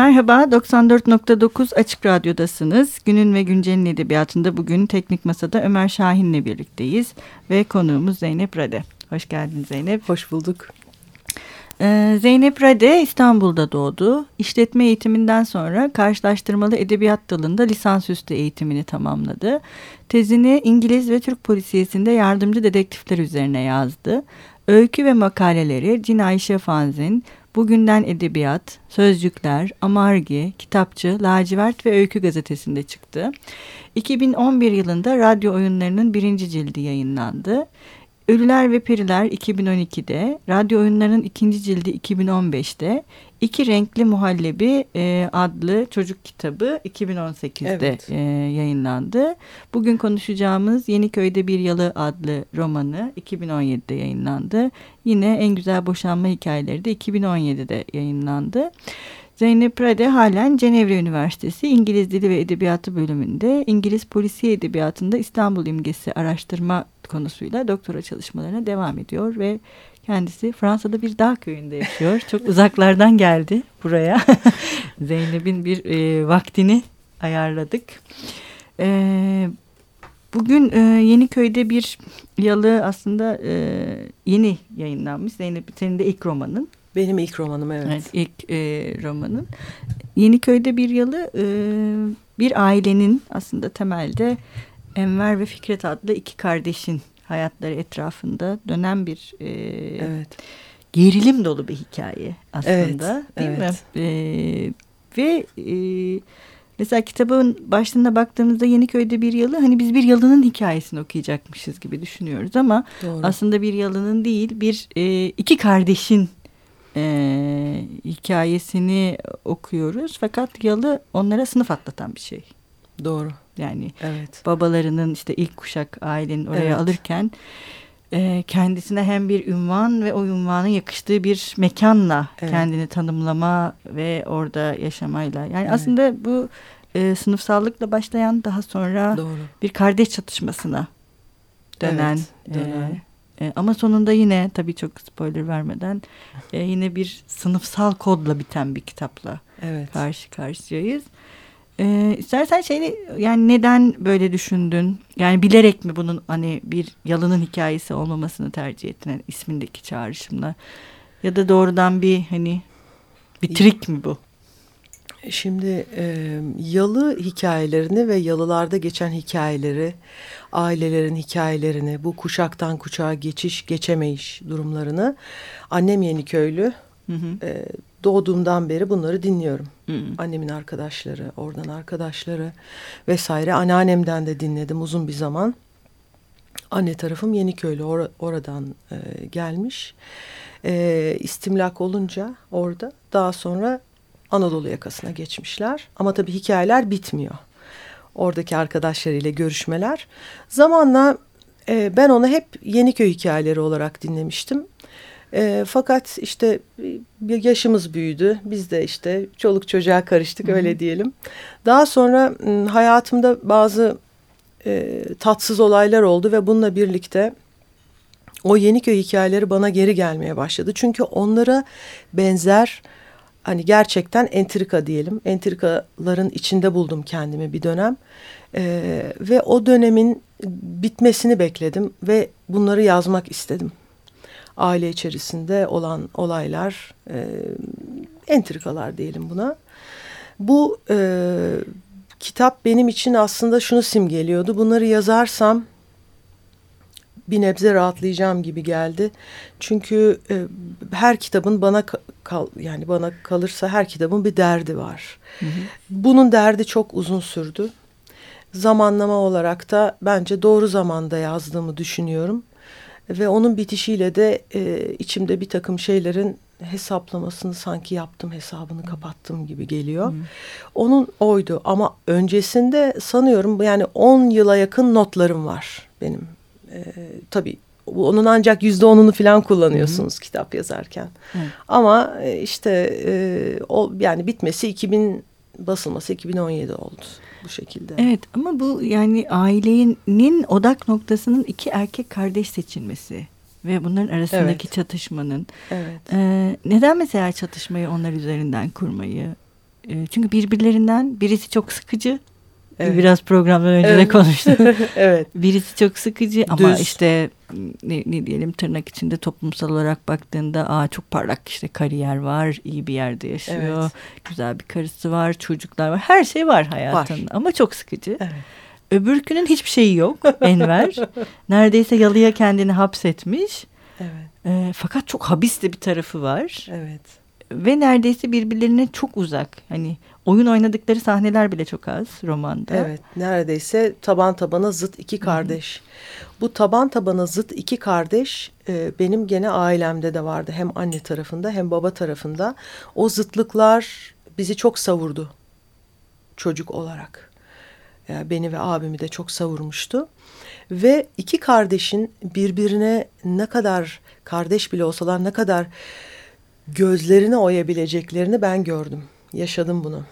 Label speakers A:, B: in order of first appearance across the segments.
A: Merhaba, 94.9 Açık Radyo'dasınız. Günün ve Güncel'in edebiyatında bugün Teknik Masa'da Ömer Şahin'le birlikteyiz. Ve konuğumuz Zeynep Rade. Hoş geldin Zeynep.
B: Hoş bulduk.
A: Ee, Zeynep Rade İstanbul'da doğdu. İşletme eğitiminden sonra karşılaştırmalı edebiyat dalında lisansüstü eğitimini tamamladı. Tezini İngiliz ve Türk polisiyesinde yardımcı dedektifler üzerine yazdı. Öykü ve makaleleri Cin Ayşe Fanzin, Bugünden Edebiyat, Sözcükler, Amargi, Kitapçı, Lacivert ve Öykü gazetesinde çıktı. 2011 yılında radyo oyunlarının birinci cildi yayınlandı. Ölüler ve Periler 2012'de, radyo oyunlarının ikinci cildi 2015'te, İki Renkli Muhallebi e, adlı çocuk kitabı 2018'de evet. e, yayınlandı. Bugün konuşacağımız Yeniköy'de Bir Yalı adlı romanı 2017'de yayınlandı. Yine En Güzel Boşanma Hikayeleri de 2017'de yayınlandı. Zeynep Rade halen Cenevre Üniversitesi İngiliz Dili ve Edebiyatı bölümünde İngiliz Polisiye Edebiyatı'nda İstanbul imgesi araştırma konusuyla doktora çalışmalarına devam ediyor ve kendisi Fransa'da bir dağ köyünde yaşıyor. Çok uzaklardan geldi buraya. Zeynep'in bir e, vaktini ayarladık. E, bugün e, Yeniköy'de bir yalı aslında e, yeni yayınlanmış. Zeynep senin de ilk romanın.
B: Benim ilk romanım evet. evet
A: ilk e, romanın. Yeniköy'de bir yalı e, bir ailenin aslında temelde Enver ve Fikret adlı iki kardeşin hayatları etrafında dönen bir e, evet. gerilim dolu bir hikaye aslında evet, değil evet. mi? E, ve e, mesela kitabın başlığına baktığımızda Yeniköy'de bir yalı hani biz bir yalının hikayesini okuyacakmışız gibi düşünüyoruz ama Doğru. aslında bir yalının değil bir e, iki kardeşin e, hikayesini okuyoruz fakat yalı onlara sınıf atlatan bir şey.
B: Doğru.
A: Yani evet. babalarının işte ilk kuşak ailenin oraya evet. alırken e, kendisine hem bir ünvan ve o ünvanın yakıştığı bir mekanla evet. kendini tanımlama ve orada yaşamayla. Yani evet. aslında bu e, sınıfsallıkla başlayan daha sonra Doğru. bir kardeş çatışmasına dönen. Evet, dönen. E, e, ama sonunda yine tabii çok spoiler vermeden e, yine bir sınıfsal kodla biten bir kitapla evet. karşı karşıyayız. Ee, istersen şeyi yani neden böyle düşündün? Yani bilerek mi bunun hani bir yalının hikayesi olmamasını tercih ettin yani ismindeki çağrışımla? Ya da doğrudan bir hani bir trik mi bu?
B: Şimdi e, yalı hikayelerini ve yalılarda geçen hikayeleri, ailelerin hikayelerini, bu kuşaktan kuşağa geçiş, geçemeyiş durumlarını annem Yeniköylü hı hı. E, doğduğumdan beri bunları dinliyorum. Hı. Annemin arkadaşları, oradan arkadaşları vesaire. Anneannemden de dinledim uzun bir zaman. Anne tarafım Yeniköylü or oradan e, gelmiş. E, istimlak olunca orada daha sonra Anadolu yakasına geçmişler. Ama tabii hikayeler bitmiyor. Oradaki arkadaşlarıyla görüşmeler. Zamanla e, ben onu hep Yeniköy hikayeleri olarak dinlemiştim. E, fakat işte bir yaşımız büyüdü. Biz de işte çoluk çocuğa karıştık Hı -hı. öyle diyelim. Daha sonra hayatımda bazı e, tatsız olaylar oldu ve bununla birlikte o Yeniköy hikayeleri bana geri gelmeye başladı. Çünkü onlara benzer hani gerçekten entrika diyelim. Entrikaların içinde buldum kendimi bir dönem. Ee, ve o dönemin bitmesini bekledim ve bunları yazmak istedim aile içerisinde olan olaylar, e, entrikalar diyelim buna. Bu e, kitap benim için aslında şunu simgeliyordu. Bunları yazarsam bir nebze rahatlayacağım gibi geldi. Çünkü e, her kitabın bana kal yani bana kalırsa her kitabın bir derdi var. Hı hı. Bunun derdi çok uzun sürdü. Zamanlama olarak da bence doğru zamanda yazdığımı düşünüyorum. Ve onun bitişiyle de e, içimde bir takım şeylerin hesaplamasını sanki yaptım hesabını kapattım gibi geliyor. Hmm. Onun oydu ama öncesinde sanıyorum yani 10 yıla yakın notlarım var benim. E, tabii onun ancak yüzde onunu falan kullanıyorsunuz hmm. kitap yazarken. Hmm. Ama e, işte e, o yani bitmesi 2000 basılması 2017 oldu bu şekilde.
A: Evet ama bu yani ailenin odak noktasının iki erkek kardeş seçilmesi ve bunların arasındaki evet. çatışmanın. Evet. E, neden mesela çatışmayı onlar üzerinden kurmayı E, çünkü birbirlerinden birisi çok sıkıcı.
B: Evet.
A: Biraz programdan önce
B: Evet.
A: de konuştuk.
B: evet.
A: Birisi çok sıkıcı ama
B: Düz.
A: işte ne, ne diyelim tırnak içinde toplumsal olarak baktığında aa çok parlak işte kariyer var, iyi bir yerde yaşıyor,
B: Evet.
A: güzel bir karısı var, çocuklar var, her şey var hayatında ama çok sıkıcı.
B: Evet.
A: Öbürkünün hiçbir şeyi yok Enver. Neredeyse yalıya kendini hapsetmiş.
B: Evet.
A: E, fakat çok habis de bir tarafı var
B: Evet.
A: Ve neredeyse birbirlerine çok uzak. Hani oyun oynadıkları sahneler bile çok az romanda.
B: Evet, neredeyse taban tabana zıt iki kardeş. Bu taban tabana zıt iki kardeş e, benim gene ailemde de vardı. Hem anne tarafında hem baba tarafında. O zıtlıklar bizi çok savurdu çocuk olarak. Yani beni ve abimi de çok savurmuştu. Ve iki kardeşin birbirine ne kadar kardeş bile olsalar ne kadar gözlerini oyabileceklerini ben gördüm. Yaşadım bunu.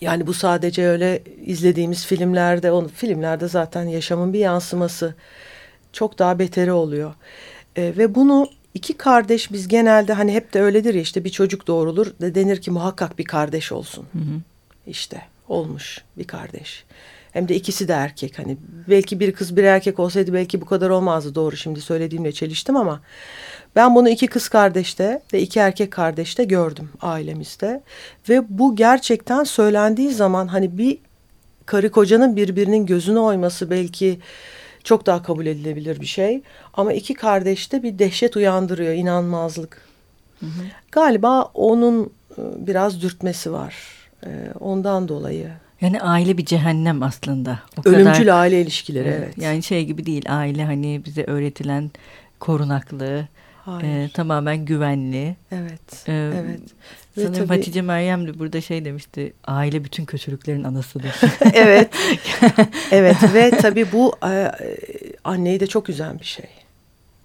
B: Yani bu sadece öyle izlediğimiz filmlerde, onu filmlerde zaten yaşamın bir yansıması. Çok daha beteri oluyor. E, ve bunu iki kardeş biz genelde hani hep de öyledir ya işte bir çocuk doğrulur de denir ki muhakkak bir kardeş olsun. İşte olmuş bir kardeş. Hem de ikisi de erkek. Hani belki bir kız bir erkek olsaydı belki bu kadar olmazdı. Doğru şimdi söylediğimle çeliştim ama ben bunu iki kız kardeşte ve iki erkek kardeşte gördüm ailemizde. Ve bu gerçekten söylendiği zaman hani bir karı kocanın birbirinin gözüne oyması belki çok daha kabul edilebilir bir şey. Ama iki kardeşte bir dehşet uyandırıyor, inanmazlık. Galiba onun e, biraz dürtmesi var. E, Ondan dolayı.
A: Yani aile bir cehennem aslında. O
B: Ölümcül
A: kadar,
B: aile ilişkileri evet.
A: Yani şey gibi değil aile hani bize öğretilen korunaklı,
B: Hayır.
A: e, tamamen güvenli.
B: Evet.
A: E,
B: evet. Ve
A: Sanırım
B: tabii-
A: Hatice Meryem de burada şey demişti. Aile bütün kötülüklerin anasıdır.
B: evet. evet ve tabii bu e, e, anneyi de çok üzen bir şey.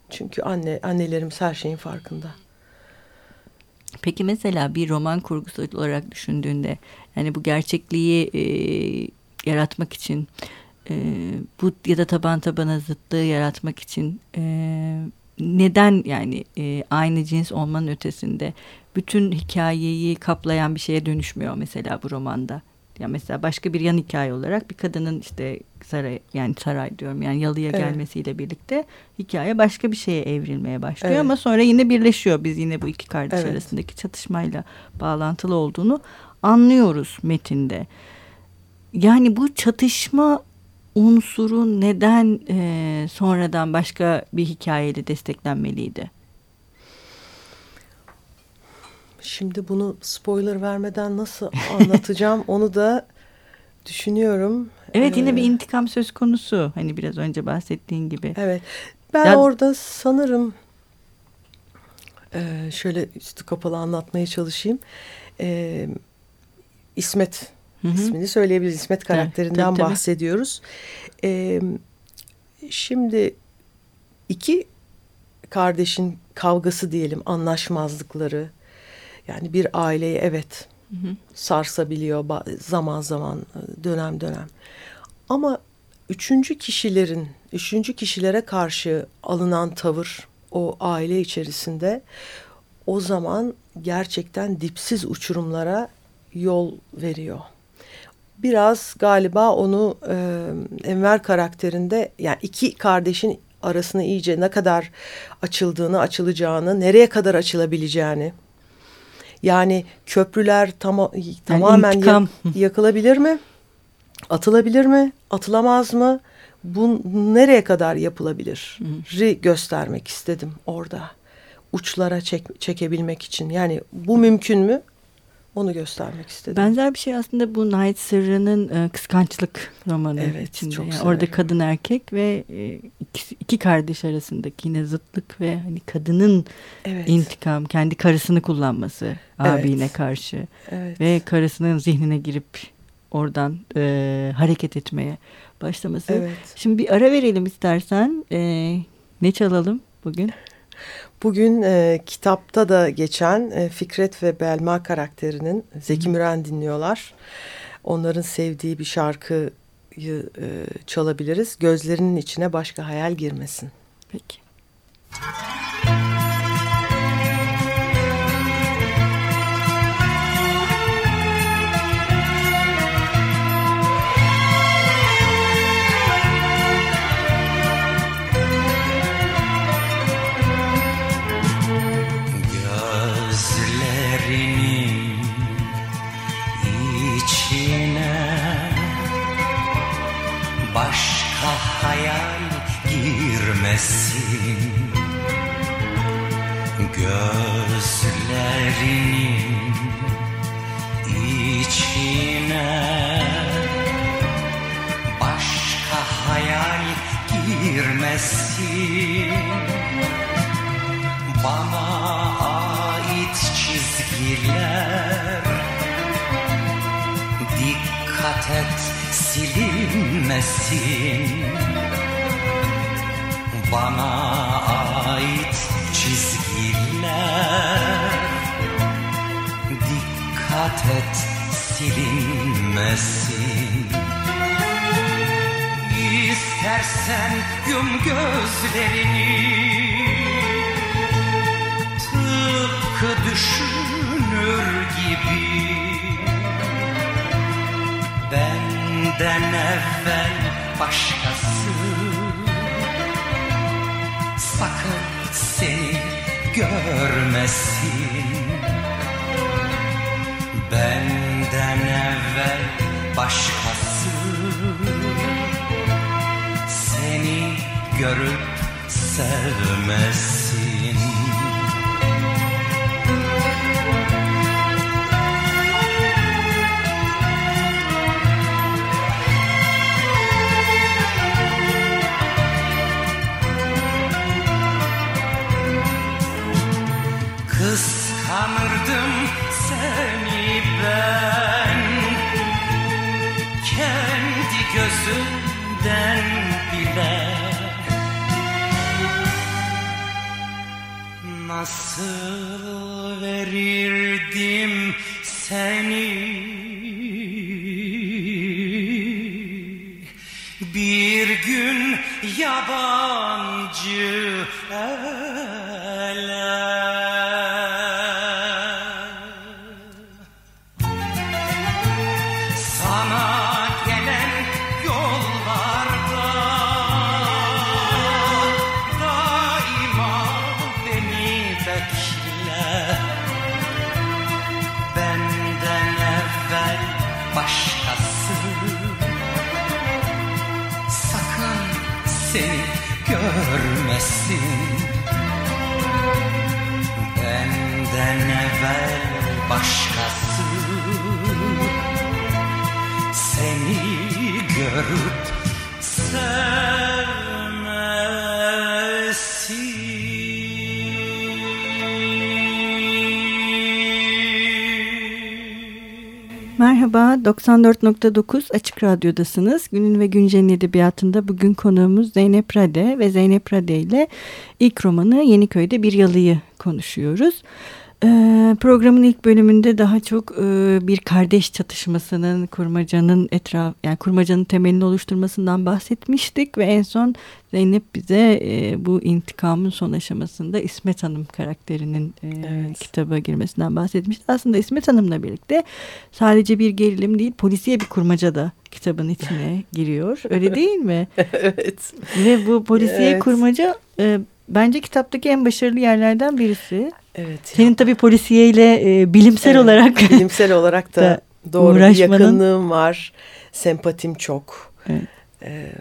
B: Çünkü anne annelerimiz her şeyin farkında.
A: Peki mesela bir roman kurgusu olarak düşündüğünde yani bu gerçekliği e, yaratmak için e, bu ya da taban tabana zıtlığı yaratmak için e, neden yani e, aynı cins olmanın ötesinde bütün hikayeyi kaplayan bir şeye dönüşmüyor mesela bu romanda. Ya mesela başka bir yan hikaye olarak bir kadının işte saray yani saray diyorum yani yalıya
B: Evet.
A: gelmesiyle birlikte hikaye başka bir şeye evrilmeye başlıyor
B: Evet.
A: ama sonra yine birleşiyor. Biz yine bu iki kardeş
B: Evet.
A: arasındaki çatışmayla bağlantılı olduğunu anlıyoruz metinde. Yani bu çatışma unsuru neden e, sonradan başka bir hikayeyle desteklenmeliydi?
B: Şimdi bunu spoiler vermeden nasıl anlatacağım onu da düşünüyorum.
A: Evet yine
B: Ee,
A: bir intikam söz konusu. Hani biraz önce bahsettiğin gibi.
B: Evet. Ben
A: Ya-
B: orada sanırım e, şöyle üstü kapalı anlatmaya çalışayım. E, İsmet
A: Hı hı.
B: ismini söyleyebiliriz. İsmet karakterinden
A: tabii, tabii.
B: bahsediyoruz. E, şimdi iki kardeşin kavgası diyelim, anlaşmazlıkları. Yani bir aileyi evet
A: Hı hı.
B: sarsabiliyor zaman zaman dönem dönem. Ama üçüncü kişilerin, üçüncü kişilere karşı alınan tavır o aile içerisinde o zaman gerçekten dipsiz uçurumlara yol veriyor. Biraz galiba onu e, Enver karakterinde yani iki kardeşin arasını iyice ne kadar açıldığını, açılacağını, nereye kadar açılabileceğini. Yani köprüler tam, tamamen ya-
A: intikam.
B: yakılabilir mi? Atılabilir mi? Atılamaz mı? Bu nereye kadar yapılabilir? Ri göstermek istedim orada. Uçlara çek, çekebilmek için. Yani bu mümkün mü? Onu göstermek istedim.
A: Benzer bir şey aslında bu Night Sırrı'nın e, kıskançlık romanı
B: Evet,
A: içinde.
B: çok
A: Yani
B: severim.
A: orada kadın erkek ve e, ikisi- iki kardeş arasındaki yine zıtlık ve hani kadının
B: evet.
A: intikam, kendi karısını kullanması
B: Evet.
A: abine karşı
B: evet.
A: ve karısının zihnine girip oradan e, hareket etmeye başlaması.
B: Evet.
A: Şimdi bir ara verelim istersen. E, ne çalalım bugün?
B: Bugün e, kitapta da geçen e, Fikret ve Belma karakterinin Zeki Müren dinliyorlar. Onların sevdiği bir şarkıyı e, çalabiliriz. Gözlerinin içine başka hayal girmesin.
A: Peki.
C: girmesin Et silinmesin. İstersen yum gözlerini Tıpkı düşünür gibi. Benden evvel başkası Sakın seni görmesin Benden evvel başkası Seni görüp sevmesin Evvel başkası Seni görüp sevmesin
A: Merhaba, 94.9 Açık Radyo'dasınız. Günün ve Güncel'in edebiyatında bugün konuğumuz Zeynep Rade ve Zeynep Rade ile ilk romanı Yeniköy'de Bir Yalıyı konuşuyoruz. Ee, programın ilk bölümünde daha çok e, bir kardeş çatışmasının kurmacanın etraf yani kurmacanın temelini oluşturmasından bahsetmiştik ve en son Zeynep bize e, bu intikamın son aşamasında İsmet Hanım karakterinin e,
B: Evet.
A: kitaba girmesinden bahsetmişti. Aslında İsmet Hanım'la birlikte sadece bir gerilim değil polisiye bir kurmaca da kitabın içine giriyor. Öyle değil mi?
B: evet.
A: Ve bu polisiye
B: Evet.
A: kurmaca bence kitaptaki en başarılı yerlerden birisi.
B: Evet.
A: Senin tabii polisiyeyle e, bilimsel
B: Evet,
A: olarak
B: bilimsel olarak da
A: da
B: doğru bir
A: uğraşmanın-
B: yakınlığım var. Sempatim çok.
A: Evet.
B: Ee,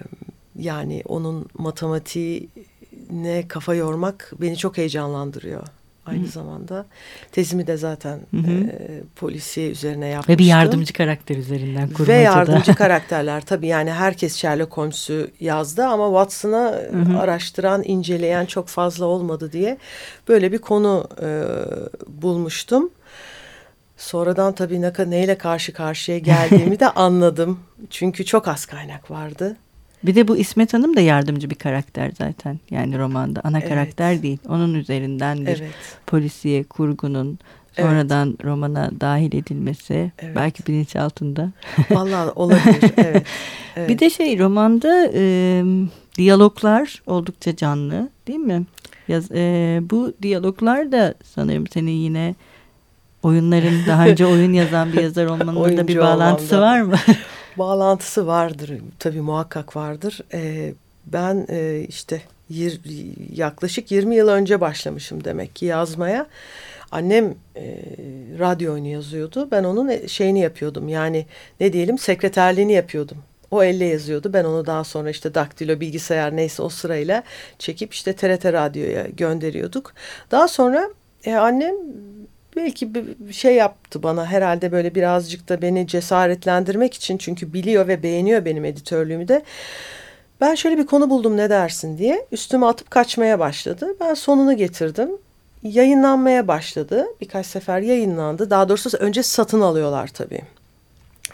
B: yani onun matematiğine kafa yormak beni çok heyecanlandırıyor. Aynı zamanda tezimi de zaten
A: Hı hı.
B: e, polisiye üzerine yapmıştım.
A: ve bir yardımcı karakter üzerinden kurmacada.
B: Ve yardımcı karakterler tabii yani herkes Sherlock Holmes'u yazdı ama Watson'a
A: hı.
B: araştıran, inceleyen çok fazla olmadı diye böyle bir konu e, bulmuştum. Sonradan tabii ne, neyle karşı karşıya geldiğimi de anladım. Çünkü çok az kaynak vardı.
A: Bir de bu İsmet Hanım da yardımcı bir karakter zaten. Yani romanda ana
B: Evet.
A: karakter değil. Onun üzerinden bir
B: Evet.
A: polisiye kurgunun
B: Evet.
A: sonradan romana dahil edilmesi
B: Evet.
A: belki bilinçaltında.
B: Vallahi olabilir. Evet. evet.
A: Bir de şey romanda e, diyaloglar oldukça canlı değil mi? Yaz, e, bu diyaloglar da sanırım senin yine oyunların daha önce oyun yazan bir yazar olmanın da bir bağlantısı
B: olmamda.
A: var mı?
B: Bağlantısı vardır. Tabii muhakkak vardır. Ee, ben e, işte yir, yaklaşık 20 yıl önce başlamışım demek ki yazmaya. Annem e, radyo oyunu yazıyordu. Ben onun e, şeyini yapıyordum. Yani ne diyelim sekreterliğini yapıyordum O elle yazıyordu. Ben onu daha sonra işte daktilo, bilgisayar neyse o sırayla çekip işte TRT Radyo'ya gönderiyorduk. Daha sonra e, annem belki bir şey yaptı bana herhalde böyle birazcık da beni cesaretlendirmek için çünkü biliyor ve beğeniyor benim editörlüğümü de. Ben şöyle bir konu buldum ne dersin diye üstüme atıp kaçmaya başladı. Ben sonunu getirdim. Yayınlanmaya başladı. Birkaç sefer yayınlandı. Daha doğrusu önce satın alıyorlar tabii.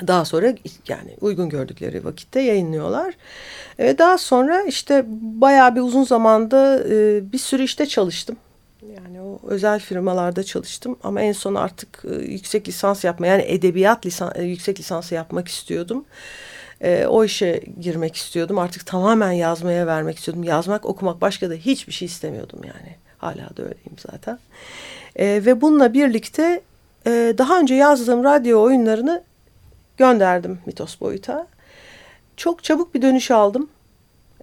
B: Daha sonra yani uygun gördükleri vakitte yayınlıyorlar. Ee, daha sonra işte bayağı bir uzun zamanda e, bir sürü işte çalıştım. Yani o özel firmalarda çalıştım ama en son artık e, yüksek lisans yapma yani edebiyat lisan, e, yüksek lisansı yapmak istiyordum. E, o işe girmek istiyordum. Artık tamamen yazmaya vermek istiyordum. Yazmak, okumak başka da hiçbir şey istemiyordum yani. Hala da öyleyim zaten. E, ve bununla birlikte e, daha önce yazdığım radyo oyunlarını gönderdim Mitos Boyut'a. Çok çabuk bir dönüş aldım.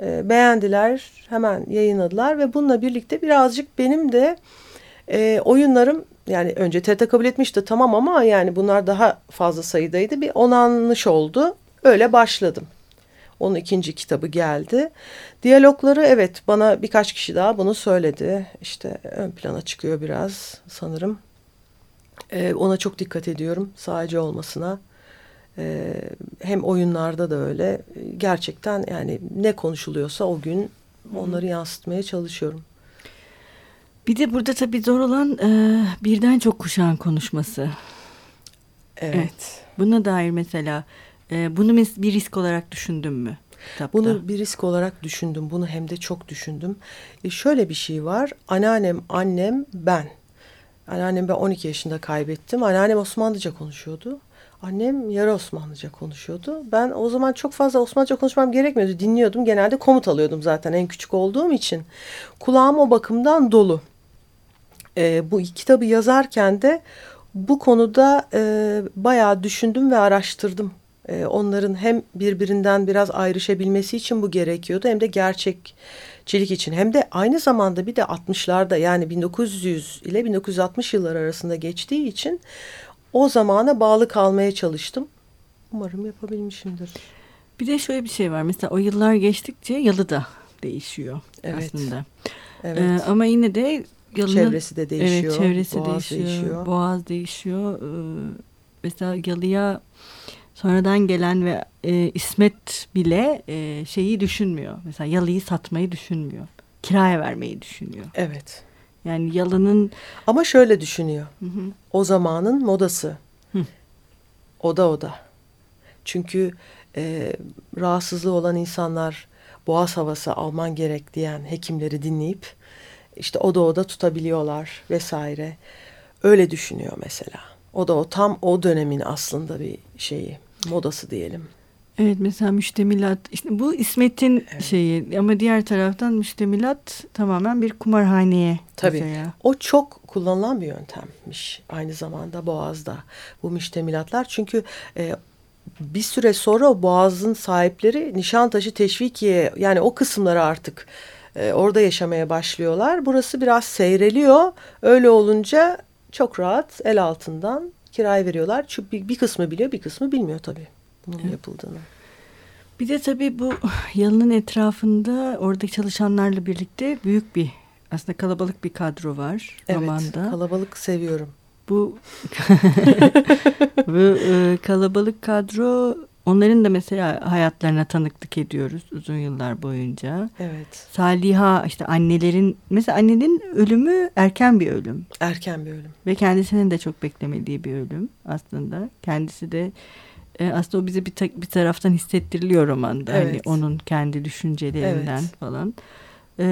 B: E, beğendiler, hemen yayınladılar ve bununla birlikte birazcık benim de e, oyunlarım yani önce TRT kabul etmişti tamam ama yani bunlar daha fazla sayıdaydı. Bir onanmış oldu. Öyle başladım. Onun ikinci kitabı geldi. Diyalogları evet bana birkaç kişi daha bunu söyledi. İşte ön plana çıkıyor biraz sanırım. Ee, ona çok dikkat ediyorum sadece olmasına. Ee, hem oyunlarda da öyle. Gerçekten yani ne konuşuluyorsa o gün onları yansıtmaya çalışıyorum.
A: Bir de burada tabii zor olan e, birden çok kuşağın konuşması.
B: Evet. evet.
A: Buna dair mesela e, bunu bir risk olarak düşündün mü?
B: Kitapta? Bunu bir risk olarak düşündüm. Bunu hem de çok düşündüm. E şöyle bir şey var. Anneannem, annem, ben. Anneannem ben 12 yaşında kaybettim. Anneannem Osmanlıca konuşuyordu. Annem yarı Osmanlıca konuşuyordu. Ben o zaman çok fazla Osmanlıca konuşmam gerekmiyordu. Dinliyordum. Genelde komut alıyordum zaten en küçük olduğum için. Kulağım o bakımdan dolu. E, bu kitabı yazarken de bu konuda e, bayağı düşündüm ve araştırdım. E, onların hem birbirinden biraz ayrışabilmesi için bu gerekiyordu hem de gerçekçilik için. Hem de aynı zamanda bir de 60'larda yani 1900 ile 1960 yıllar arasında geçtiği için o zamana bağlı kalmaya çalıştım. Umarım yapabilmişimdir.
A: Bir de şöyle bir şey var. Mesela o yıllar geçtikçe yalı da değişiyor evet. aslında. Evet. Ee, ama yine de
B: yalının, çevresi de değişiyor.
A: Evet, çevresi boğaz değişiyor, değişiyor. Boğaz değişiyor. Ee, mesela yalıya sonradan gelen ve e, İsmet bile e, şeyi düşünmüyor. Mesela yalıyı satmayı düşünmüyor. Kiraya vermeyi düşünüyor.
B: Evet.
A: Yani yalının...
B: Ama şöyle düşünüyor. Hı hı. O zamanın modası. Hı. Oda oda. Çünkü e, rahatsızlığı olan insanlar boğaz havası alman gerek diyen hekimleri dinleyip işte oda oda tutabiliyorlar vesaire. Öyle düşünüyor mesela. O da o tam o dönemin aslında bir şeyi, modası diyelim.
A: Evet mesela müştemilat işte bu İsmet'in evet. şeyi ama diğer taraftan müştemilat tamamen bir kumarhaneye.
B: Tabii mesela. o çok kullanılan bir yöntemmiş aynı zamanda Boğaz'da bu müştemilatlar çünkü e, bir süre sonra Boğaz'ın sahipleri Nişantaşı Teşvikiye yani o kısımları artık e, orada yaşamaya başlıyorlar. Burası biraz seyreliyor öyle olunca çok rahat el altından kiraya veriyorlar. Çünkü bir, bir kısmı biliyor bir kısmı bilmiyor tabii bunun evet. yapıldığını.
A: Bir de tabii bu yalının etrafında orada çalışanlarla birlikte büyük bir aslında kalabalık bir kadro var
B: evet,
A: romanda.
B: kalabalık seviyorum.
A: Bu, bu e, kalabalık kadro onların da mesela hayatlarına tanıklık ediyoruz uzun yıllar boyunca.
B: Evet.
A: Saliha işte annelerin mesela annenin ölümü erken bir ölüm.
B: Erken bir ölüm.
A: Ve kendisinin de çok beklemediği bir ölüm aslında. Kendisi de e, aslında o bize bir, ta, bir taraftan hissettiriliyor romanda. Hani evet. Hani onun kendi düşüncelerinden evet. falan. E,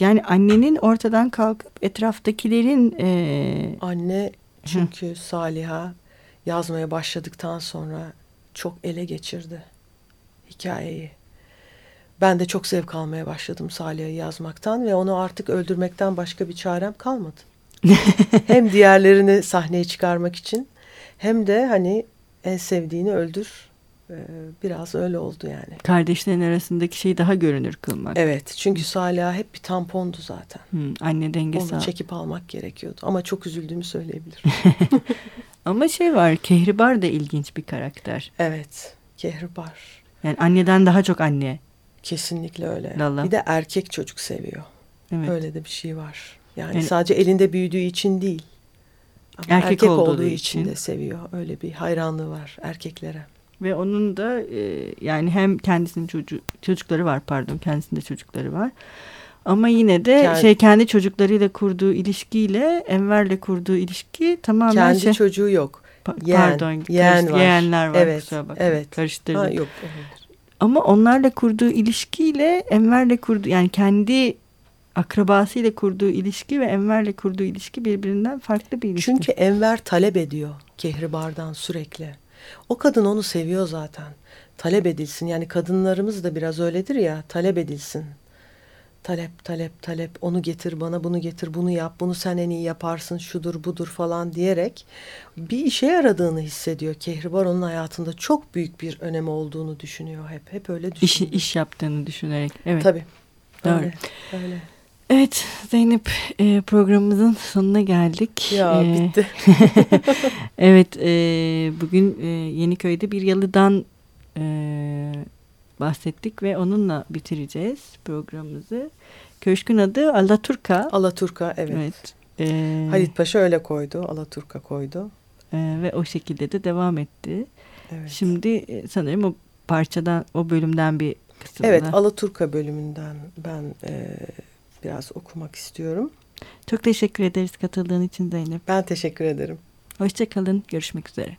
A: yani annenin ortadan kalkıp etraftakilerin... E,
B: Anne çünkü Hı. Saliha yazmaya başladıktan sonra çok ele geçirdi hikayeyi. Ben de çok zevk almaya başladım Salih'i yazmaktan ve onu artık öldürmekten başka bir çarem kalmadı. hem diğerlerini sahneye çıkarmak için hem de hani en sevdiğini öldür. Ee, biraz öyle oldu yani.
A: Kardeşlerin arasındaki şeyi daha görünür kılmak.
B: Evet çünkü Salih hep bir tampondu zaten.
A: Hmm, anne dengesi.
B: Onu çekip almak gerekiyordu ama çok üzüldüğümü söyleyebilirim.
A: ama şey var Kehribar da ilginç bir karakter.
B: Evet Kehribar.
A: Yani anneden daha çok anne.
B: Kesinlikle öyle.
A: Lala.
B: Bir de erkek çocuk seviyor.
A: Evet.
B: Öyle de bir şey var. Yani,
A: Yani-
B: sadece elinde büyüdüğü için değil. Ama
A: Erkek
B: erkek,
A: olduğu
B: olduğu,
A: için.
B: de seviyor. Öyle bir hayranlığı var erkeklere.
A: Ve onun da e, yani hem kendisinin çocuğu, çocukları var pardon kendisinde çocukları var. Ama yine de
B: Kendi-
A: şey kendi çocuklarıyla kurduğu ilişkiyle Enver'le kurduğu ilişki tamamen
B: Kendi
A: şey,
B: çocuğu yok.
A: pa-
B: yeğen-
A: pardon
B: yeğen
A: karış-
B: var.
A: yeğenler var
B: Evet,
A: bakmayın,
B: evet.
A: karıştırdım.
B: Ha, yok. olabilir.
A: Ama onlarla kurduğu ilişkiyle Enver'le kurduğu yani kendi akrabasıyla kurduğu ilişki ve Enver'le kurduğu ilişki birbirinden farklı bir ilişki.
B: Çünkü Enver talep ediyor Kehribar'dan sürekli. O kadın onu seviyor zaten. Talep edilsin. Yani kadınlarımız da biraz öyledir ya. Talep edilsin. Talep, talep, talep. Onu getir bana, bunu getir, bunu yap. Bunu sen en iyi yaparsın, şudur, budur falan diyerek bir işe yaradığını hissediyor. Kehribar onun hayatında çok büyük bir önemi olduğunu düşünüyor hep. Hep öyle
A: iş,
B: düşünüyor.
A: iş yaptığını düşünerek. Evet.
B: Tabii.
A: Doğru.
B: Öyle, öyle.
A: Evet Zeynep e, programımızın sonuna geldik.
B: Ya
A: E,
B: bitti.
A: evet e, bugün e, Yeniköy'de bir yalıdan e, bahsettik ve onunla bitireceğiz programımızı. Köşkün adı Alaturka.
B: Alaturka evet.
A: Evet. E,
B: Halit Paşa öyle koydu. Alaturka koydu.
A: e, ve o şekilde de devam etti.
B: Evet.
A: Şimdi e, sanırım o parçadan, o bölümden bir kısımda.
B: Evet, Alaturka bölümünden ben e, biraz okumak istiyorum.
A: Çok teşekkür ederiz katıldığın için Zeynep.
B: Ben teşekkür ederim.
A: Hoşçakalın. Görüşmek üzere.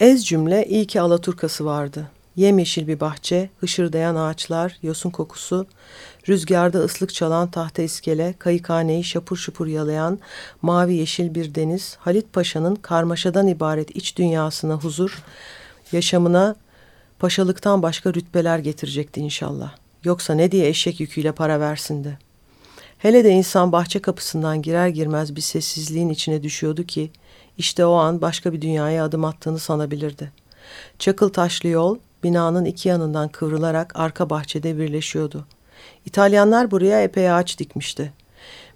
B: Ez cümle iyi ki Alaturkası vardı. Yemyeşil bir bahçe, hışırdayan ağaçlar, yosun kokusu, rüzgarda ıslık çalan tahta iskele, kayıkhaneyi şapur şupur yalayan mavi yeşil bir deniz, Halit Paşa'nın karmaşadan ibaret iç dünyasına huzur, yaşamına paşalıktan başka rütbeler getirecekti inşallah. Yoksa ne diye eşek yüküyle para versin de. Hele de insan bahçe kapısından girer girmez bir sessizliğin içine düşüyordu ki, işte o an başka bir dünyaya adım attığını sanabilirdi. Çakıl taşlı yol, binanın iki yanından kıvrılarak arka bahçede birleşiyordu. İtalyanlar buraya epey ağaç dikmişti.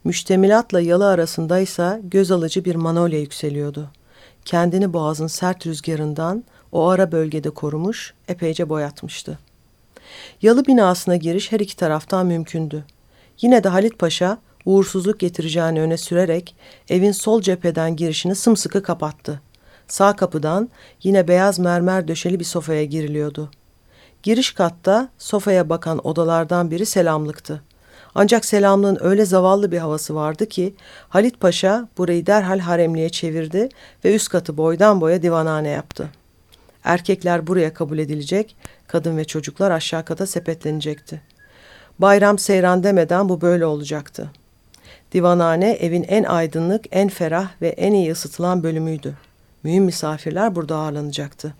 B: Müştemilatla yalı arasındaysa göz alıcı bir manolya yükseliyordu. Kendini boğazın sert rüzgarından o ara bölgede korumuş, epeyce boyatmıştı. Yalı binasına giriş her iki taraftan mümkündü. Yine de Halit Paşa uğursuzluk getireceğini öne sürerek evin sol cepheden girişini sımsıkı kapattı. Sağ kapıdan yine beyaz mermer döşeli bir sofaya giriliyordu. Giriş katta sofaya bakan odalardan biri selamlıktı. Ancak selamlığın öyle zavallı bir havası vardı ki Halit Paşa burayı derhal haremliğe çevirdi ve üst katı boydan boya divanhane yaptı. Erkekler buraya kabul edilecek, kadın ve çocuklar aşağı kata sepetlenecekti. Bayram seyran demeden bu böyle olacaktı. Divanhane evin en aydınlık, en ferah ve en iyi ısıtılan bölümüydü. Mühim misafirler burada ağırlanacaktı.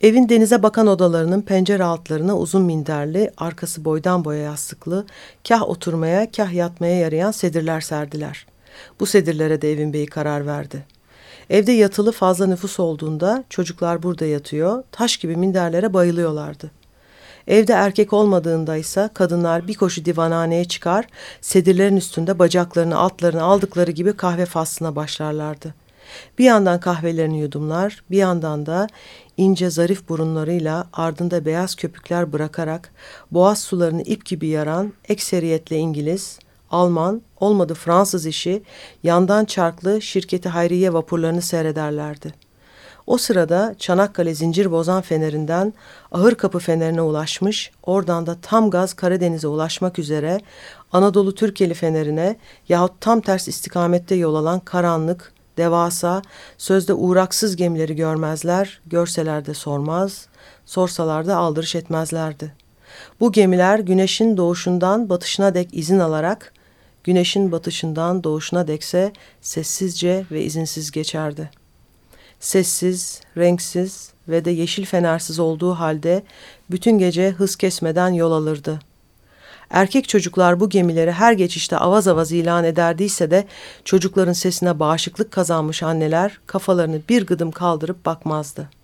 B: Evin denize bakan odalarının pencere altlarına uzun minderli, arkası boydan boya yastıklı, kah oturmaya kah yatmaya yarayan sedirler serdiler. Bu sedirlere de evin beyi karar verdi. Evde yatılı fazla nüfus olduğunda çocuklar burada yatıyor, taş gibi minderlere bayılıyorlardı. Evde erkek olmadığında ise kadınlar bir koşu divanhaneye çıkar, sedirlerin üstünde bacaklarını altlarını aldıkları gibi kahve faslına başlarlardı. Bir yandan kahvelerini yudumlar, bir yandan da ince zarif burunlarıyla ardında beyaz köpükler bırakarak boğaz sularını ip gibi yaran ekseriyetle İngiliz, Alman, olmadı Fransız işi yandan çarklı şirketi Hayriye vapurlarını seyrederlerdi. O sırada Çanakkale zincir bozan fenerinden ahır kapı fenerine ulaşmış, oradan da tam gaz Karadeniz'e ulaşmak üzere Anadolu Türkeli fenerine yahut tam ters istikamette yol alan karanlık, devasa, sözde uğraksız gemileri görmezler, görseler de sormaz, sorsalar da aldırış etmezlerdi. Bu gemiler güneşin doğuşundan batışına dek izin alarak, güneşin batışından doğuşuna dekse sessizce ve izinsiz geçerdi. Sessiz, renksiz ve de yeşil fenersiz olduğu halde bütün gece hız kesmeden yol alırdı. Erkek çocuklar bu gemileri her geçişte avaz avaz ilan ederdiyse de çocukların sesine bağışıklık kazanmış anneler kafalarını bir gıdım kaldırıp bakmazdı.